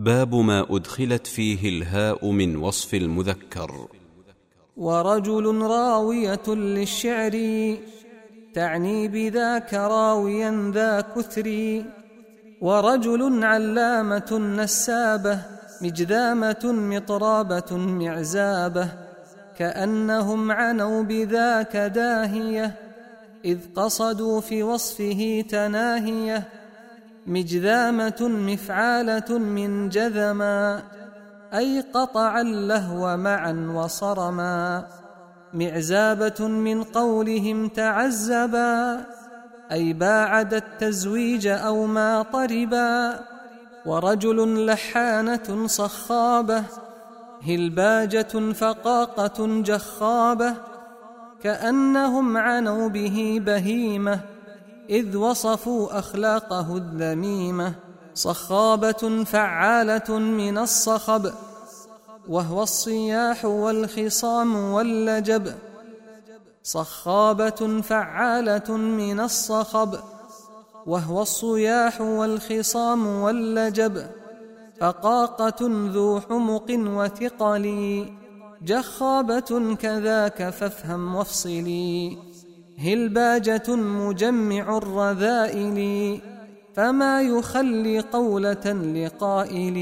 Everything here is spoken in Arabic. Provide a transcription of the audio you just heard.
باب ما أدخلت فيه الهاء من وصف المذكر. ورجل راوية للشعر تعني بذاك راويا ذا كثر. ورجل علامة نسابة مجذامة مطرابة معزابة. كأنهم عنوا بذاك داهية إذ قصدوا في وصفه تناهية. مجذامة مفعالة من جذما أي قطع اللهو معا وصرما. معزابة من قولهم تعزبا أي باعد التزويج أو ما طربا. ورجل لحانة صخابة هلباجة فقاقة جخابة كأنهم عنوا به بهيمة. إذ وصفوا أخلاقه الذميمة صخابة فعالة من الصخب وهو الصياح والخصام واللجب. صخابة فعالة من الصخب وهو الصياح والخصام واللجب. فقاقة ذو حمق وثقل جخابة كذاك فافهم وافصلي. هلباجة مجمع الرذائل؟ فما يخلي قولة لقائل